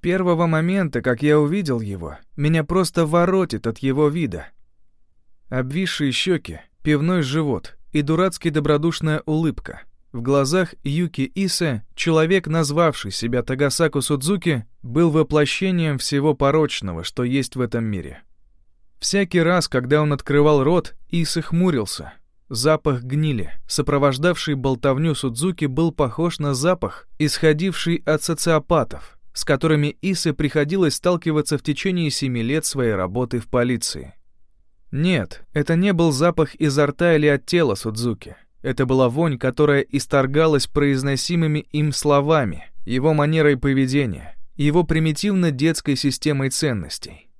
первого момента, как я увидел его, меня просто воротит от его вида. Обвисшие щеки, пивной живот и дурацки добродушная улыбка. В глазах Юки Исе человек, назвавший себя Тагасаку Судзуки, был воплощением всего порочного, что есть в этом мире. Всякий раз, когда он открывал рот, Исе хмурился. Запах гнили, сопровождавший болтовню Судзуки, был похож на запах, исходивший от социопатов, с которыми Исе приходилось сталкиваться в течение семи лет своей работы в полиции. Нет, это не был запах изо рта или от тела Судзуки. Это была вонь, которая исторгалась произносимыми им словами, его манерой поведения, его примитивно-детской системой ценностей,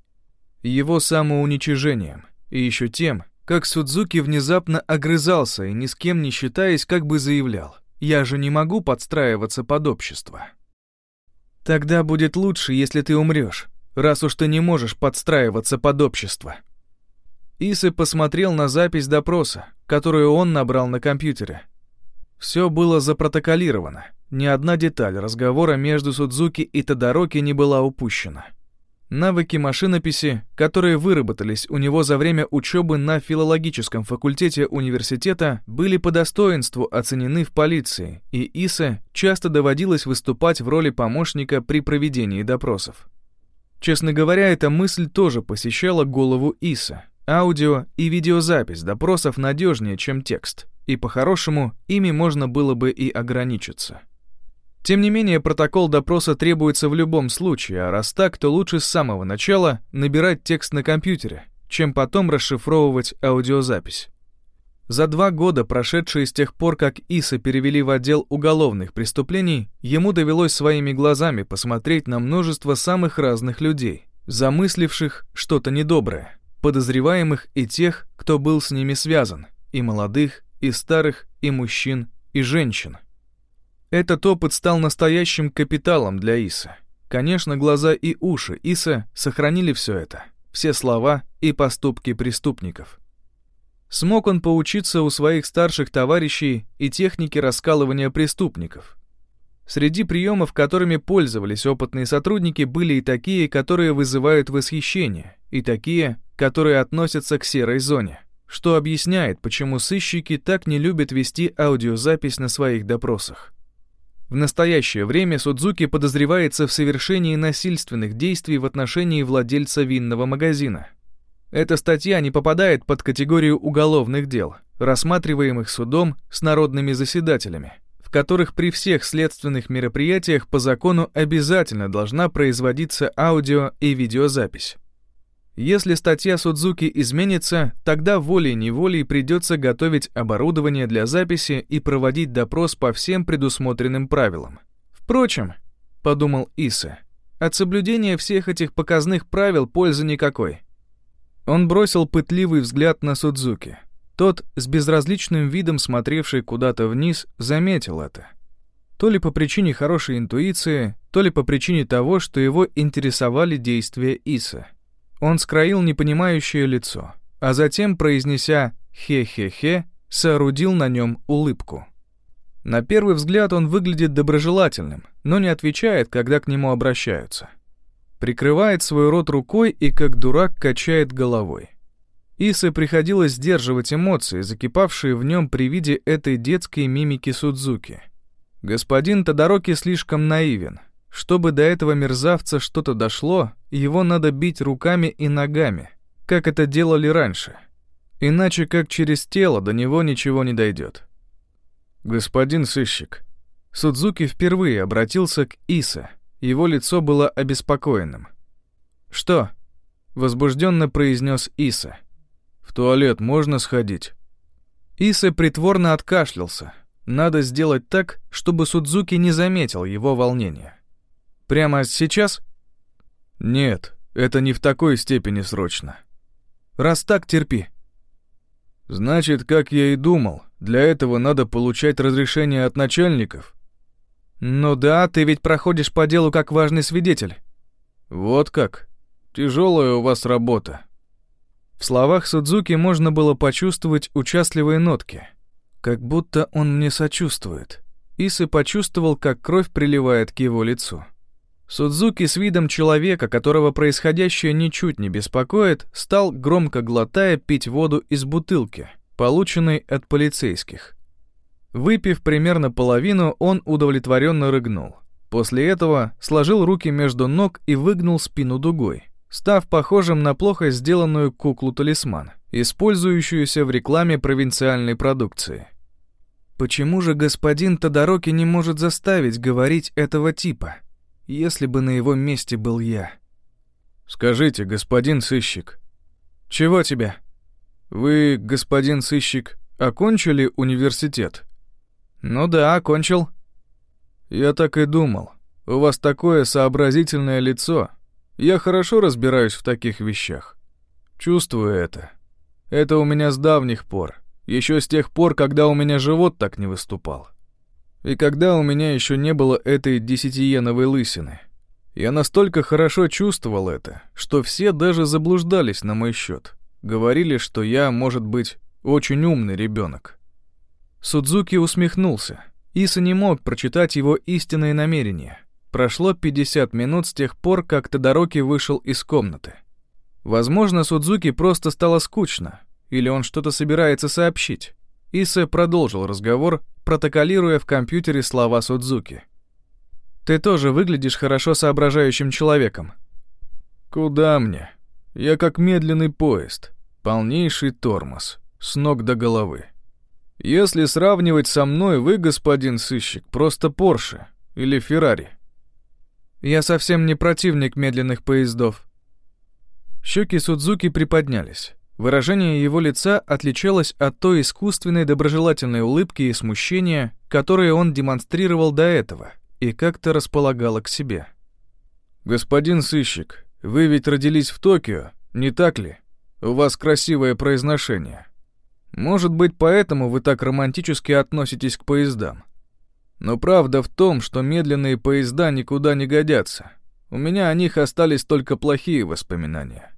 его самоуничижением и еще тем, как Судзуки внезапно огрызался и ни с кем не считаясь, как бы заявлял, «Я же не могу подстраиваться под общество». «Тогда будет лучше, если ты умрешь, раз уж ты не можешь подстраиваться под общество», Исы посмотрел на запись допроса, которую он набрал на компьютере. Все было запротоколировано. Ни одна деталь разговора между Судзуки и Тодороки не была упущена. Навыки машинописи, которые выработались у него за время учебы на филологическом факультете университета, были по достоинству оценены в полиции, и Исе часто доводилось выступать в роли помощника при проведении допросов. Честно говоря, эта мысль тоже посещала голову Иса, Аудио и видеозапись допросов надежнее, чем текст, и по-хорошему ими можно было бы и ограничиться. Тем не менее, протокол допроса требуется в любом случае, а раз так, то лучше с самого начала набирать текст на компьютере, чем потом расшифровывать аудиозапись. За два года, прошедшие с тех пор, как Иса перевели в отдел уголовных преступлений, ему довелось своими глазами посмотреть на множество самых разных людей, замысливших что-то недоброе подозреваемых и тех, кто был с ними связан, и молодых, и старых, и мужчин, и женщин. Этот опыт стал настоящим капиталом для Иса. Конечно, глаза и уши Иса сохранили все это, все слова и поступки преступников. Смог он поучиться у своих старших товарищей и технике раскалывания преступников. Среди приемов, которыми пользовались опытные сотрудники, были и такие, которые вызывают восхищение, и такие, которые относятся к серой зоне, что объясняет, почему сыщики так не любят вести аудиозапись на своих допросах. В настоящее время Судзуки подозревается в совершении насильственных действий в отношении владельца винного магазина. Эта статья не попадает под категорию уголовных дел, рассматриваемых судом с народными заседателями, в которых при всех следственных мероприятиях по закону обязательно должна производиться аудио и видеозапись. Если статья Судзуки изменится, тогда волей-неволей придется готовить оборудование для записи и проводить допрос по всем предусмотренным правилам. Впрочем, подумал Иса, от соблюдения всех этих показных правил пользы никакой. Он бросил пытливый взгляд на Судзуки. Тот, с безразличным видом смотревший куда-то вниз, заметил это. То ли по причине хорошей интуиции, то ли по причине того, что его интересовали действия Иса. Он скроил непонимающее лицо, а затем, произнеся «хе-хе-хе», соорудил на нем улыбку. На первый взгляд он выглядит доброжелательным, но не отвечает, когда к нему обращаются. Прикрывает свой рот рукой и как дурак качает головой. Исе приходилось сдерживать эмоции, закипавшие в нем при виде этой детской мимики Судзуки. Господин Тодороки слишком наивен, чтобы до этого мерзавца что-то дошло, его надо бить руками и ногами, как это делали раньше. Иначе как через тело до него ничего не дойдет. «Господин сыщик». Судзуки впервые обратился к Иса. Его лицо было обеспокоенным. «Что?» — возбужденно произнес Иса. «В туалет можно сходить?» Иса притворно откашлялся. Надо сделать так, чтобы Судзуки не заметил его волнения. Прямо сейчас? Нет, это не в такой степени срочно. Раз так, терпи. Значит, как я и думал, для этого надо получать разрешение от начальников. Ну да, ты ведь проходишь по делу как важный свидетель. Вот как. Тяжелая у вас работа. В словах Судзуки можно было почувствовать участливые нотки. Как будто он мне сочувствует. Исы почувствовал, как кровь приливает к его лицу. Судзуки с видом человека, которого происходящее ничуть не беспокоит, стал, громко глотая, пить воду из бутылки, полученной от полицейских. Выпив примерно половину, он удовлетворенно рыгнул. После этого сложил руки между ног и выгнул спину дугой, став похожим на плохо сделанную куклу-талисман, использующуюся в рекламе провинциальной продукции. Почему же господин Тодороки не может заставить говорить этого типа? Если бы на его месте был я. «Скажите, господин сыщик». «Чего тебе?» «Вы, господин сыщик, окончили университет?» «Ну да, окончил». «Я так и думал. У вас такое сообразительное лицо. Я хорошо разбираюсь в таких вещах. Чувствую это. Это у меня с давних пор. Еще с тех пор, когда у меня живот так не выступал. И когда у меня еще не было этой десятиеновой лысины. Я настолько хорошо чувствовал это, что все даже заблуждались на мой счет. Говорили, что я, может быть, очень умный ребенок. Судзуки усмехнулся. Иса не мог прочитать его истинные намерения. Прошло 50 минут с тех пор, как Тодороки вышел из комнаты. Возможно, Судзуки просто стало скучно, или он что-то собирается сообщить. Иса продолжил разговор, протоколируя в компьютере слова Судзуки. «Ты тоже выглядишь хорошо соображающим человеком». «Куда мне? Я как медленный поезд, полнейший тормоз, с ног до головы. Если сравнивать со мной, вы, господин сыщик, просто Порше или Феррари». «Я совсем не противник медленных поездов». Щеки Судзуки приподнялись. Выражение его лица отличалось от той искусственной доброжелательной улыбки и смущения, которые он демонстрировал до этого, и как-то располагало к себе. «Господин сыщик, вы ведь родились в Токио, не так ли? У вас красивое произношение. Может быть, поэтому вы так романтически относитесь к поездам. Но правда в том, что медленные поезда никуда не годятся. У меня о них остались только плохие воспоминания».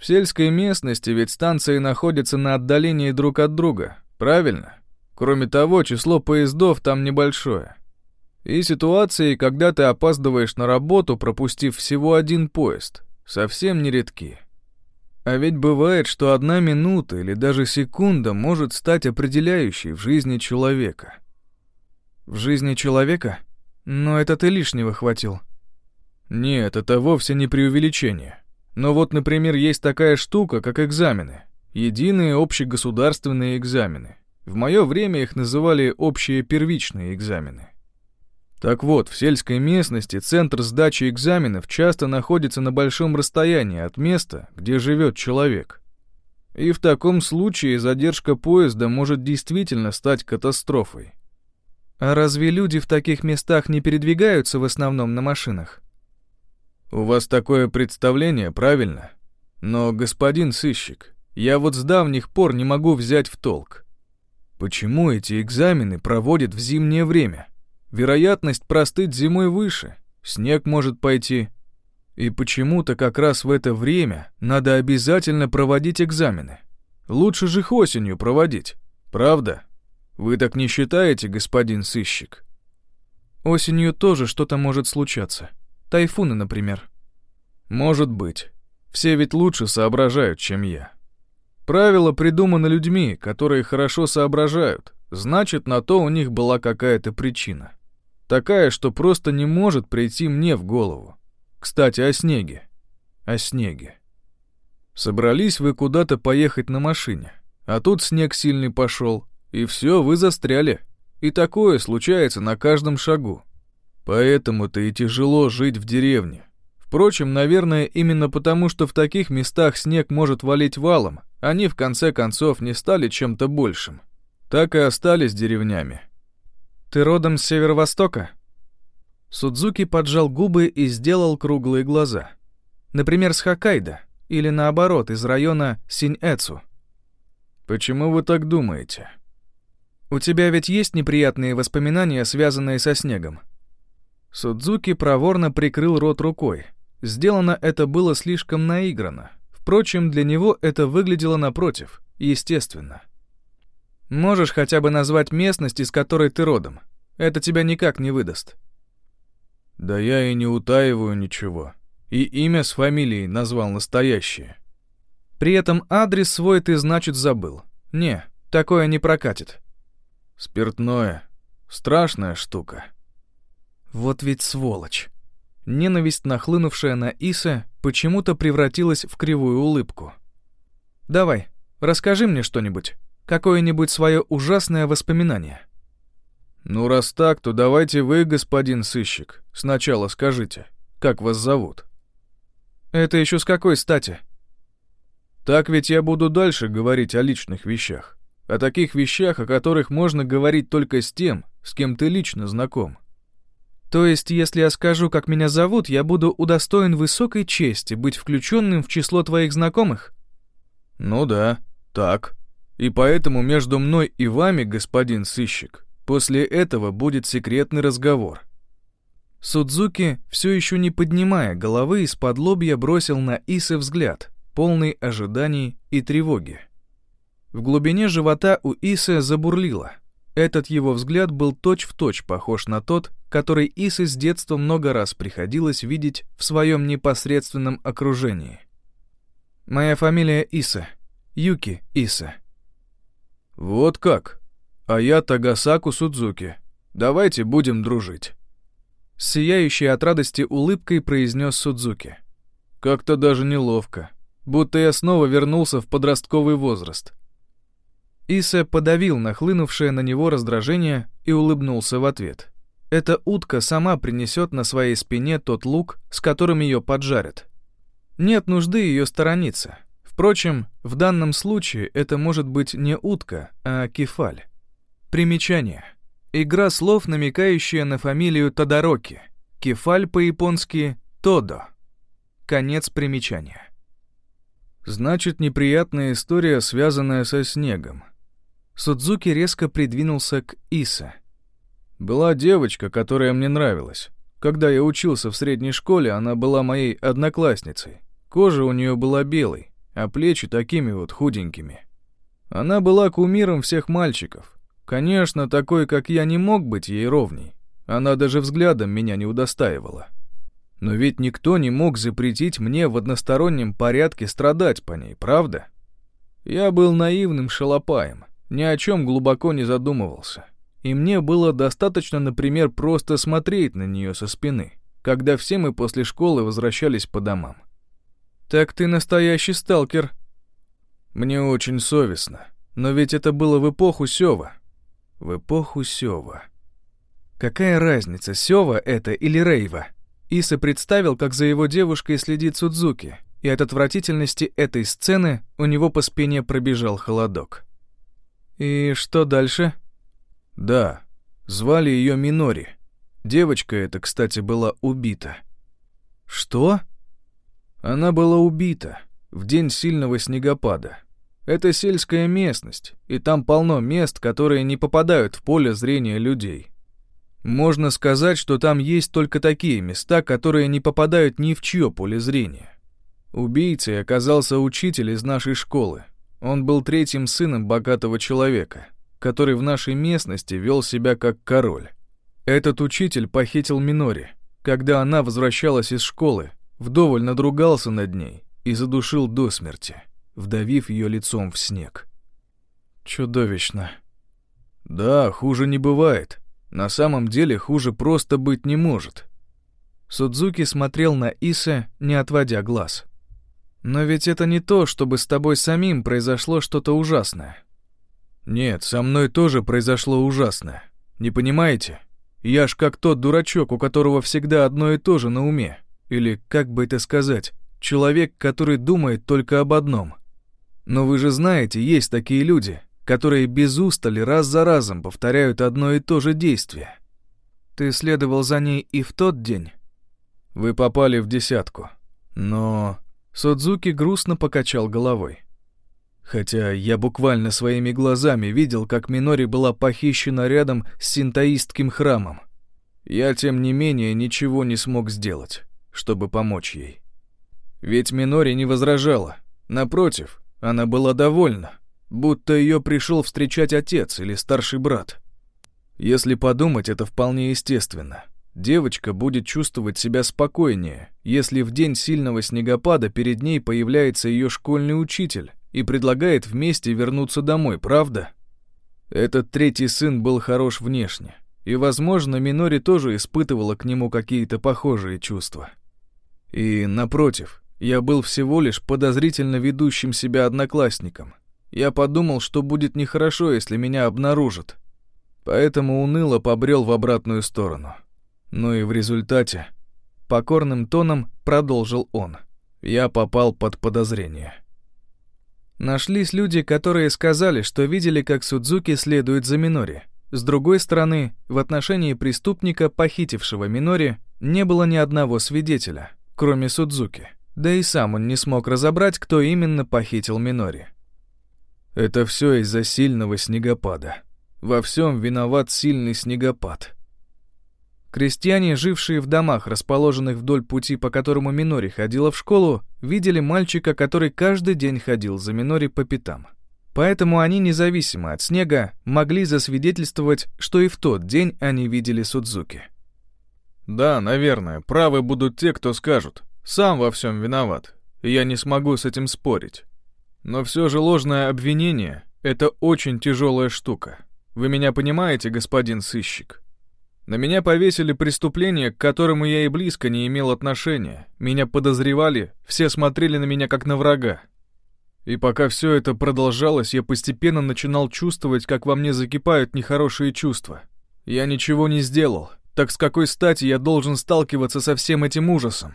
В сельской местности ведь станции находятся на отдалении друг от друга, правильно? Кроме того, число поездов там небольшое. И ситуации, когда ты опаздываешь на работу, пропустив всего один поезд, совсем нередки. А ведь бывает, что одна минута или даже секунда может стать определяющей в жизни человека. В жизни человека? Но это ты лишнего хватил. Нет, это вовсе не преувеличение. Но вот, например, есть такая штука, как экзамены. Единые общегосударственные экзамены. В мое время их называли общие первичные экзамены. Так вот, в сельской местности центр сдачи экзаменов часто находится на большом расстоянии от места, где живет человек. И в таком случае задержка поезда может действительно стать катастрофой. А разве люди в таких местах не передвигаются в основном на машинах? «У вас такое представление, правильно? Но, господин сыщик, я вот с давних пор не могу взять в толк. Почему эти экзамены проводят в зимнее время? Вероятность простыть зимой выше, снег может пойти. И почему-то как раз в это время надо обязательно проводить экзамены. Лучше же их осенью проводить, правда? Вы так не считаете, господин сыщик?» Осенью тоже что-то может случаться. Тайфуны, например. Может быть. Все ведь лучше соображают, чем я. Правила придуманы людьми, которые хорошо соображают. Значит, на то у них была какая-то причина. Такая, что просто не может прийти мне в голову. Кстати, о снеге. О снеге. Собрались вы куда-то поехать на машине, а тут снег сильный пошел, и все, вы застряли. И такое случается на каждом шагу. Поэтому-то и тяжело жить в деревне. Впрочем, наверное, именно потому, что в таких местах снег может валить валом, они в конце концов не стали чем-то большим. Так и остались деревнями. «Ты родом с северо-востока?» Судзуки поджал губы и сделал круглые глаза. Например, с Хоккайдо, или наоборот, из района Синьэцу. «Почему вы так думаете?» «У тебя ведь есть неприятные воспоминания, связанные со снегом?» Судзуки проворно прикрыл рот рукой. Сделано это было слишком наигранно. Впрочем, для него это выглядело напротив, естественно. Можешь хотя бы назвать местность, из которой ты родом. Это тебя никак не выдаст. Да я и не утаиваю ничего. И имя с фамилией назвал настоящее. При этом адрес свой ты, значит, забыл. Не, такое не прокатит. Спиртное. Страшная штука. Вот ведь сволочь. Ненависть, нахлынувшая на Иса, почему-то превратилась в кривую улыбку. «Давай, расскажи мне что-нибудь. Какое-нибудь свое ужасное воспоминание». «Ну, раз так, то давайте вы, господин сыщик, сначала скажите, как вас зовут?» «Это еще с какой стати?» «Так ведь я буду дальше говорить о личных вещах. О таких вещах, о которых можно говорить только с тем, с кем ты лично знаком». «То есть, если я скажу, как меня зовут, я буду удостоен высокой чести быть включенным в число твоих знакомых?» «Ну да, так. И поэтому между мной и вами, господин сыщик, После этого будет секретный разговор. Судзуки, все еще не поднимая головы, из-под лобья бросил на Исы взгляд, полный ожиданий и тревоги. В глубине живота у Исы забурлило. Этот его взгляд был точь-в-точь точь похож на тот, который Исы с детства много раз приходилось видеть в своем непосредственном окружении. «Моя фамилия Иса. Юки Иса». «Вот как?» А я Тагасаку Судзуки. Давайте будем дружить. сияющей от радости улыбкой произнес Судзуки. Как-то даже неловко. Будто я снова вернулся в подростковый возраст. Иса подавил нахлынувшее на него раздражение и улыбнулся в ответ. Эта утка сама принесет на своей спине тот лук, с которым ее поджарят. Нет нужды ее сторониться. Впрочем, в данном случае это может быть не утка, а кефаль. Примечание. Игра слов, намекающая на фамилию Тодороки. Кефаль по-японски «Тодо». Конец примечания. Значит, неприятная история, связанная со снегом. Судзуки резко придвинулся к Иса. Была девочка, которая мне нравилась. Когда я учился в средней школе, она была моей одноклассницей. Кожа у нее была белой, а плечи такими вот худенькими. Она была кумиром всех мальчиков, Конечно, такой, как я, не мог быть ей ровней. Она даже взглядом меня не удостаивала. Но ведь никто не мог запретить мне в одностороннем порядке страдать по ней, правда? Я был наивным шалопаем, ни о чем глубоко не задумывался. И мне было достаточно, например, просто смотреть на нее со спины, когда все мы после школы возвращались по домам. «Так ты настоящий сталкер». «Мне очень совестно, но ведь это было в эпоху Сева, в эпоху Сева. Какая разница, Сева это или Рейва? Иса представил, как за его девушкой следит Судзуки, и от отвратительности этой сцены у него по спине пробежал холодок. И что дальше? Да, звали ее Минори. Девочка эта, кстати, была убита. Что? Она была убита в день сильного снегопада. Это сельская местность, и там полно мест, которые не попадают в поле зрения людей. Можно сказать, что там есть только такие места, которые не попадают ни в чье поле зрения. Убийцей оказался учитель из нашей школы. Он был третьим сыном богатого человека, который в нашей местности вел себя как король. Этот учитель похитил Минори, когда она возвращалась из школы, вдоволь надругался над ней и задушил до смерти вдавив ее лицом в снег. Чудовищно. Да, хуже не бывает. На самом деле хуже просто быть не может. Судзуки смотрел на Иса, не отводя глаз. Но ведь это не то, чтобы с тобой самим произошло что-то ужасное. Нет, со мной тоже произошло ужасное. Не понимаете? Я ж как тот дурачок, у которого всегда одно и то же на уме. Или, как бы это сказать, человек, который думает только об одном. Но вы же знаете, есть такие люди, которые без устали раз за разом повторяют одно и то же действие. Ты следовал за ней и в тот день? Вы попали в десятку. Но... Судзуки грустно покачал головой. Хотя я буквально своими глазами видел, как Минори была похищена рядом с синтоистским храмом. Я, тем не менее, ничего не смог сделать, чтобы помочь ей. Ведь Минори не возражала. Напротив, она была довольна, будто ее пришел встречать отец или старший брат. Если подумать, это вполне естественно. Девочка будет чувствовать себя спокойнее, если в день сильного снегопада перед ней появляется ее школьный учитель и предлагает вместе вернуться домой, правда? Этот третий сын был хорош внешне, и, возможно, Минори тоже испытывала к нему какие-то похожие чувства. И, напротив, я был всего лишь подозрительно ведущим себя одноклассником. Я подумал, что будет нехорошо, если меня обнаружат. Поэтому уныло побрел в обратную сторону. Ну и в результате, покорным тоном продолжил он, я попал под подозрение. Нашлись люди, которые сказали, что видели, как Судзуки следует за Минори. С другой стороны, в отношении преступника, похитившего Минори, не было ни одного свидетеля, кроме Судзуки. Да и сам он не смог разобрать, кто именно похитил Минори. Это все из-за сильного снегопада. Во всем виноват сильный снегопад. Крестьяне, жившие в домах, расположенных вдоль пути, по которому Минори ходила в школу, видели мальчика, который каждый день ходил за Минори по пятам. Поэтому они, независимо от снега, могли засвидетельствовать, что и в тот день они видели Судзуки. Да, наверное, правы будут те, кто скажут, сам во всем виноват, я не смогу с этим спорить. Но все же ложное обвинение — это очень тяжелая штука. Вы меня понимаете, господин сыщик? На меня повесили преступление, к которому я и близко не имел отношения. Меня подозревали, все смотрели на меня как на врага. И пока все это продолжалось, я постепенно начинал чувствовать, как во мне закипают нехорошие чувства. Я ничего не сделал, так с какой стати я должен сталкиваться со всем этим ужасом?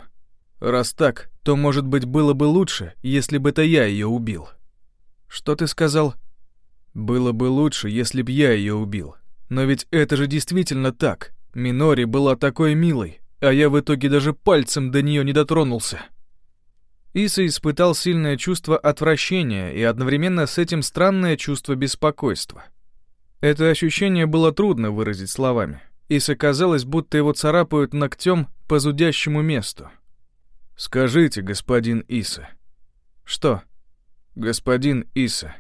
Раз так, то, может быть, было бы лучше, если бы это я ее убил. Что ты сказал? Было бы лучше, если б я ее убил. Но ведь это же действительно так. Минори была такой милой, а я в итоге даже пальцем до нее не дотронулся. Иса испытал сильное чувство отвращения и одновременно с этим странное чувство беспокойства. Это ощущение было трудно выразить словами. Иса казалось, будто его царапают ногтем по зудящему месту. «Скажите, господин Иса». «Что?» «Господин Иса».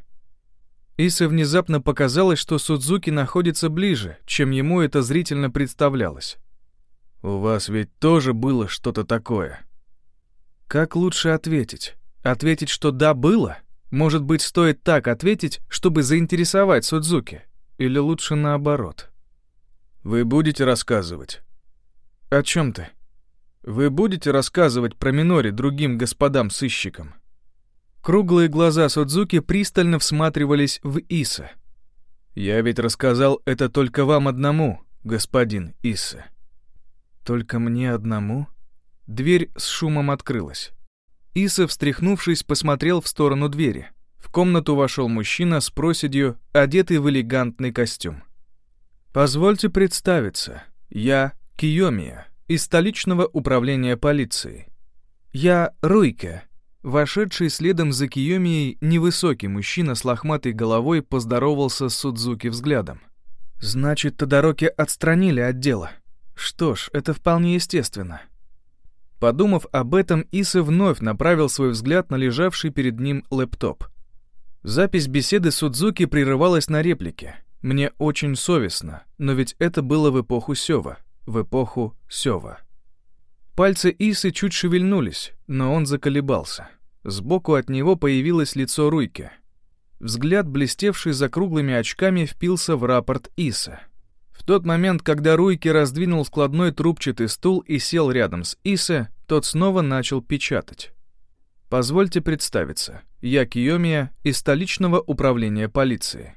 Иса внезапно показалось, что Судзуки находится ближе, чем ему это зрительно представлялось. «У вас ведь тоже было что-то такое». Как лучше ответить? Ответить, что да, было? Может быть, стоит так ответить, чтобы заинтересовать Судзуки? Или лучше наоборот? Вы будете рассказывать? О чем ты? Вы будете рассказывать про Минори другим господам-сыщикам? Круглые глаза Судзуки пристально всматривались в Иса. «Я ведь рассказал это только вам одному, господин Иса». «Только мне одному?» Дверь с шумом открылась. Иса, встряхнувшись, посмотрел в сторону двери. В комнату вошел мужчина с проседью, одетый в элегантный костюм. «Позвольте представиться. Я Киомия, из столичного управления полиции. Я Руйке, Вошедший следом за Киомией невысокий мужчина с лохматой головой поздоровался с Судзуки взглядом. «Значит, Тодороки отстранили от дела. Что ж, это вполне естественно». Подумав об этом, Иса вновь направил свой взгляд на лежавший перед ним лэптоп. Запись беседы Судзуки прерывалась на реплике. «Мне очень совестно, но ведь это было в эпоху Сёва, в эпоху Сёва». Пальцы Исы чуть шевельнулись, но он заколебался. Сбоку от него появилось лицо Руйки. Взгляд, блестевший за круглыми очками, впился в рапорт Иса. В тот момент, когда Руйки раздвинул складной трубчатый стул и сел рядом с Иса, тот снова начал печатать. «Позвольте представиться. Я Киомия из столичного управления полиции.